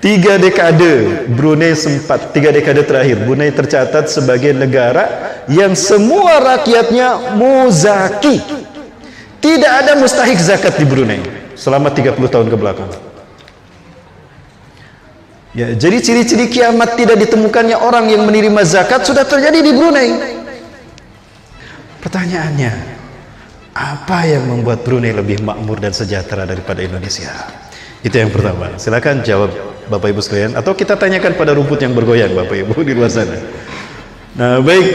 tiga dekade Brunei sempat tiga dekade terakhir Brunei tercatat sebagai negara yang semua rakyatnya muzaki. Tidak ada mustahik zakat di Brunei selama 30 tahun ke belakang. Ya jadi ciri-ciri kiamat tidak ditemukannya orang yang menerima zakat sudah terjadi di Brunei. Pertanyaannya apa yang membuat Brunei lebih makmur dan sejahtera daripada Indonesia? Itu yang pertama. Silakan jawab Bapak Ibu sekalian atau kita tanyakan pada rumput yang bergoyang Bapak Ibu di luar sana. Nah, baik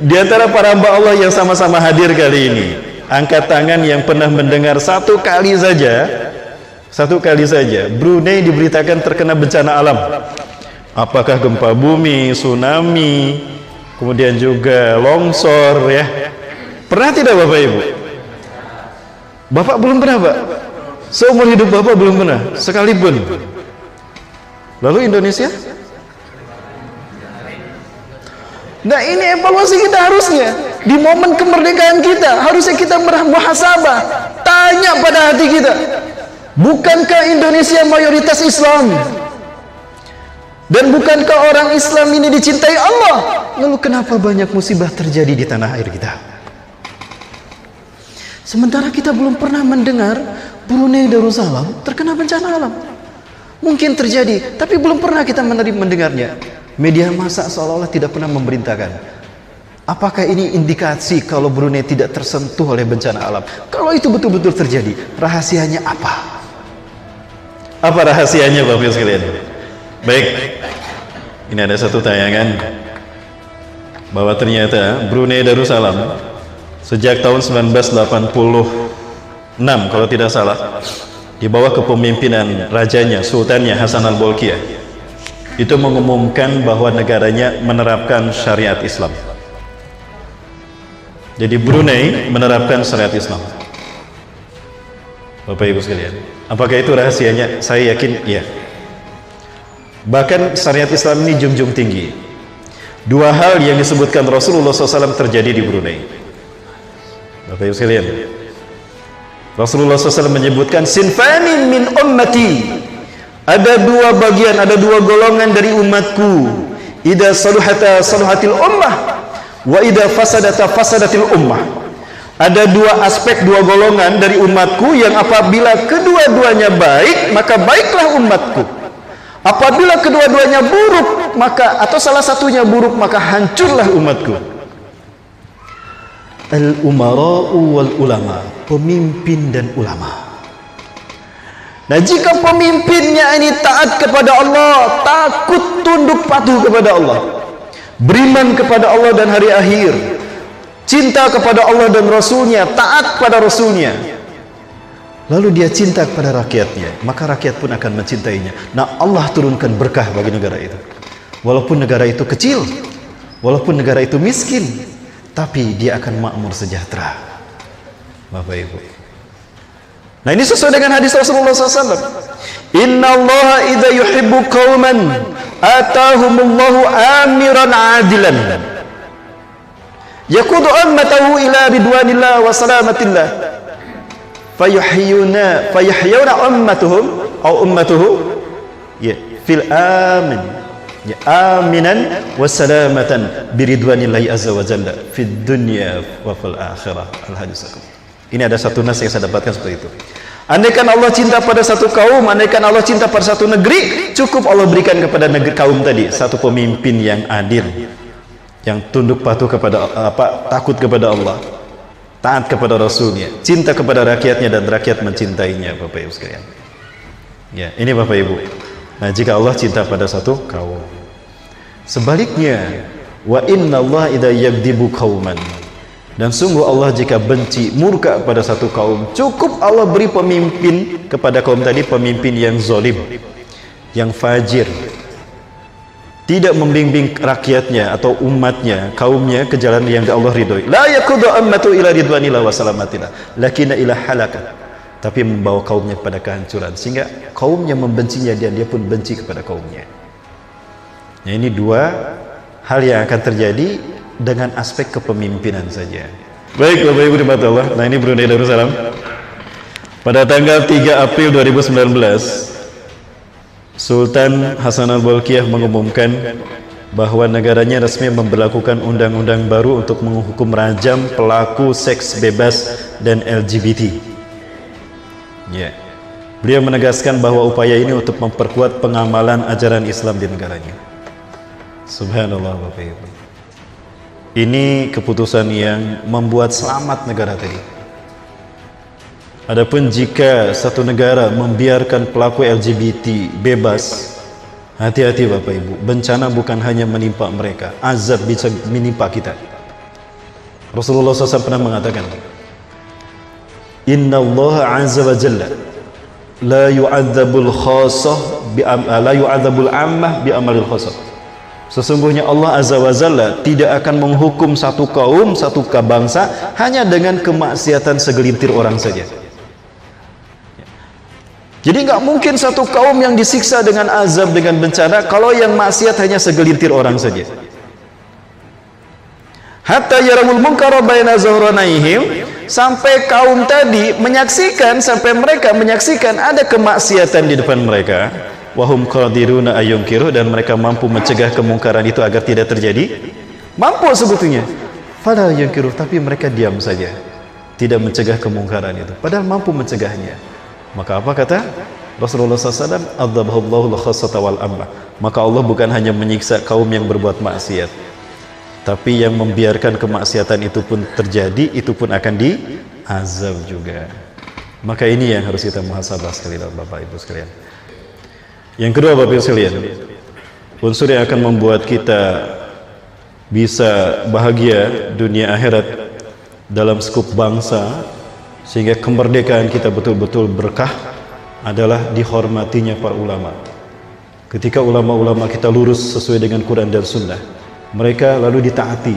di antara para hamba Allah yang sama-sama hadir kali ini, angkat tangan yang pernah mendengar satu kali saja, satu kali saja Brunei diberitakan terkena bencana alam. Apakah gempa bumi, tsunami, kemudian juga longsor ya. Pernah tidak Bapak Ibu? Bapak belum pernah Pak seumur hidup Bapak belum pernah? Sekalipun. Lalu Indonesia? Nah ini evaluasi kita harusnya. Di momen kemerdekaan kita harusnya kita muhasabah tanya pada hati kita bukankah Indonesia mayoritas Islam? Dan bukankah orang Islam ini dicintai Allah? Lalu kenapa banyak musibah terjadi di tanah air kita Sementara kita belum pernah mendengar Brunei Darussalam terkena bencana alam. Mungkin terjadi, tapi belum pernah kita menerima mendengarnya. Media massa seolah-olah tidak pernah memberitakan. Apakah ini indikasi kalau Brunei tidak tersentuh oleh bencana alam? Kalau itu betul-betul terjadi, rahasianya apa? Apa rahasianya Bapak sekalian? Baik, ini ada satu tayangan bahwa ternyata Brunei Darussalam sejak tahun 1986 kalau tidak salah di bawah kepemimpinan rajanya sultannya Hasan al-Bolkiah itu mengumumkan bahwa negaranya menerapkan syariat Islam. Jadi Brunei menerapkan syariat Islam. Bapak Ibu sekalian apakah itu rahasianya? Saya yakin iya. Bahkan syariat Islam ini junjung tinggi. Dua hal yang disebutkan Rasulullah SAW terjadi di Brunei Bapak Ibu sekalian. Rasulullah SAW menyebutkan sinfani min ummati. Ada dua bagian ada dua golongan dari umatku. Ida saluhata saluhatil ummah wa ida fasadata fasadatil ummah. Ada dua aspek dua golongan dari umatku yang apabila kedua-duanya baik maka baiklah umatku. Apabila kedua-duanya buruk maka atau salah satunya buruk maka hancurlah umatku al-umara'u wal ulama pemimpin dan ulama. Nah jika pemimpinnya ini taat kepada Allah takut tunduk patuh kepada Allah beriman kepada Allah dan hari akhir cinta kepada Allah dan Rasulnya taat pada Rasulnya lalu dia cinta kepada rakyatnya maka rakyat pun akan mencintainya. Nah Allah turunkan berkah bagi negara itu. Walaupun negara itu kecil walaupun negara itu miskin tapi dia akan makmur sejahtera. Bapak Ibu. Nah ini sesuai dengan hadis Rasulullah SAW Inna Allah idha yuhibbu qawman atahumullahu amiran adilan. Yakudu ammatahu ila ridwanillah wa salamatillah. Fayuhyuna fayuhyuna ummatuhum au ummatuhu ya fil amin ya aminan wa salamatan biridwanillahi azza wa jalla fid dunya wa fil akhirah. Al hadis ini ada satu nas yang saya dapatkan seperti itu. Andaikan Allah cinta pada satu kaum andaikan Allah cinta pada satu negeri cukup Allah berikan kepada negeri kaum tadi satu pemimpin yang adil yang tunduk patuh kepada apa takut kepada Allah taat kepada rasulnya cinta kepada rakyatnya dan rakyat mencintainya Bapak Ibu sekalian. Ya ini Bapak Ibu. Nah, jika Allah cinta pada satu kaum. Sebaliknya, wa inna Allah idza yagdibu qauman. Dan sungguh Allah jika benci murka pada satu kaum, cukup Allah beri pemimpin kepada kaum tadi pemimpin yang zalim, yang fajir. Tidak membimbing rakyatnya atau umatnya, kaumnya ke jalan yang Allah ridhoi. La yakudu ammatu ila ridwanillah wa salamatillah, lakinna ila halakah tapi membawa kaumnya kepada kehancuran sehingga kaumnya membencinya dan dia pun benci kepada kaumnya nah, ini dua hal yang akan terjadi dengan aspek kepemimpinan saja baik Bapak Ibu dimata Allah nah ini Brunei Darussalam pada tanggal 3 April 2019 Sultan Hasan al-Bolkiah mengumumkan bahwa negaranya resmi memperlakukan undang-undang baru untuk menghukum rajam pelaku seks bebas dan LGBT. Ya. Yeah. Beliau menegaskan bahwa upaya ini untuk memperkuat pengamalan ajaran Islam di negaranya. Subhanallah Bapak Ibu. Ini keputusan yang membuat selamat negara tadi. Adapun jika satu negara membiarkan pelaku LGBT bebas Hati-hati Bapak Ibu, bencana bukan hanya menimpa mereka, azab bisa menimpa kita. Rasulullah SAW pernah mengatakan, Inna Allah Azza wa Jalla la yu'adzabul khasah bi la yu'adzabul ammah bi amalil khasah. Sesungguhnya Allah Azza wa Jalla tidak akan menghukum satu kaum, satu bangsa hanya dengan kemaksiatan segelintir orang saja. Jadi nggak mungkin satu kaum yang disiksa dengan azab dengan bencana kalau yang maksiat hanya segelintir orang saja. Hatta yaramul munkara baina zahranaihim sampai kaum tadi menyaksikan sampai mereka menyaksikan ada kemaksiatan di depan mereka wahum qadiruna ayunkiru dan mereka mampu mencegah kemungkaran itu agar tidak terjadi mampu sebetulnya padahal yungkiru tapi mereka diam saja tidak mencegah kemungkaran itu padahal mampu mencegahnya maka apa kata Rasulullah SAW? Adzabahullahu khassata wal amma. Maka Allah bukan hanya menyiksa kaum yang berbuat maksiat, tapi yang membiarkan kemaksiatan itu pun terjadi, itu pun akan diazab juga. Maka ini yang harus kita muhasabah sekalian Bapak Ibu sekalian. Yang kedua Bapak sekalian, unsur yang akan membuat kita bisa bahagia dunia akhirat dalam skup bangsa sehingga kemerdekaan kita betul-betul berkah adalah dihormatinya para ulama. Ketika ulama-ulama kita lurus sesuai dengan Quran dan Sunnah mereka lalu ditaati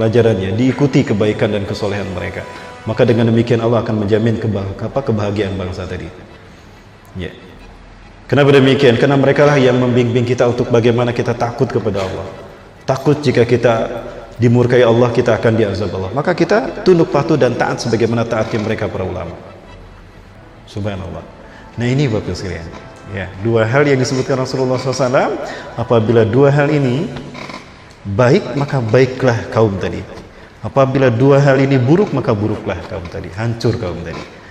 pelajarannya diikuti kebaikan dan kesolehan mereka. Maka dengan demikian Allah akan menjamin kebahagiaan bangsa tadi. Ya. yeah. Kenapa demikian? karena mereka lah yang membimbing kita untuk bagaimana kita takut kepada Allah. Takut jika kita dimurkai Allah kita akan diazab Allah. Maka kita tunduk patuh dan taat sebagaimana taatnya mereka para ulama. Subhanallah. Nah ini Bapak sekalian. Ya dua hal yang disebutkan Rasulullah SAW apabila dua hal ini baik maka baiklah kaum tadi. Apabila dua hal ini buruk maka buruklah kaum tadi. Hancur kaum tadi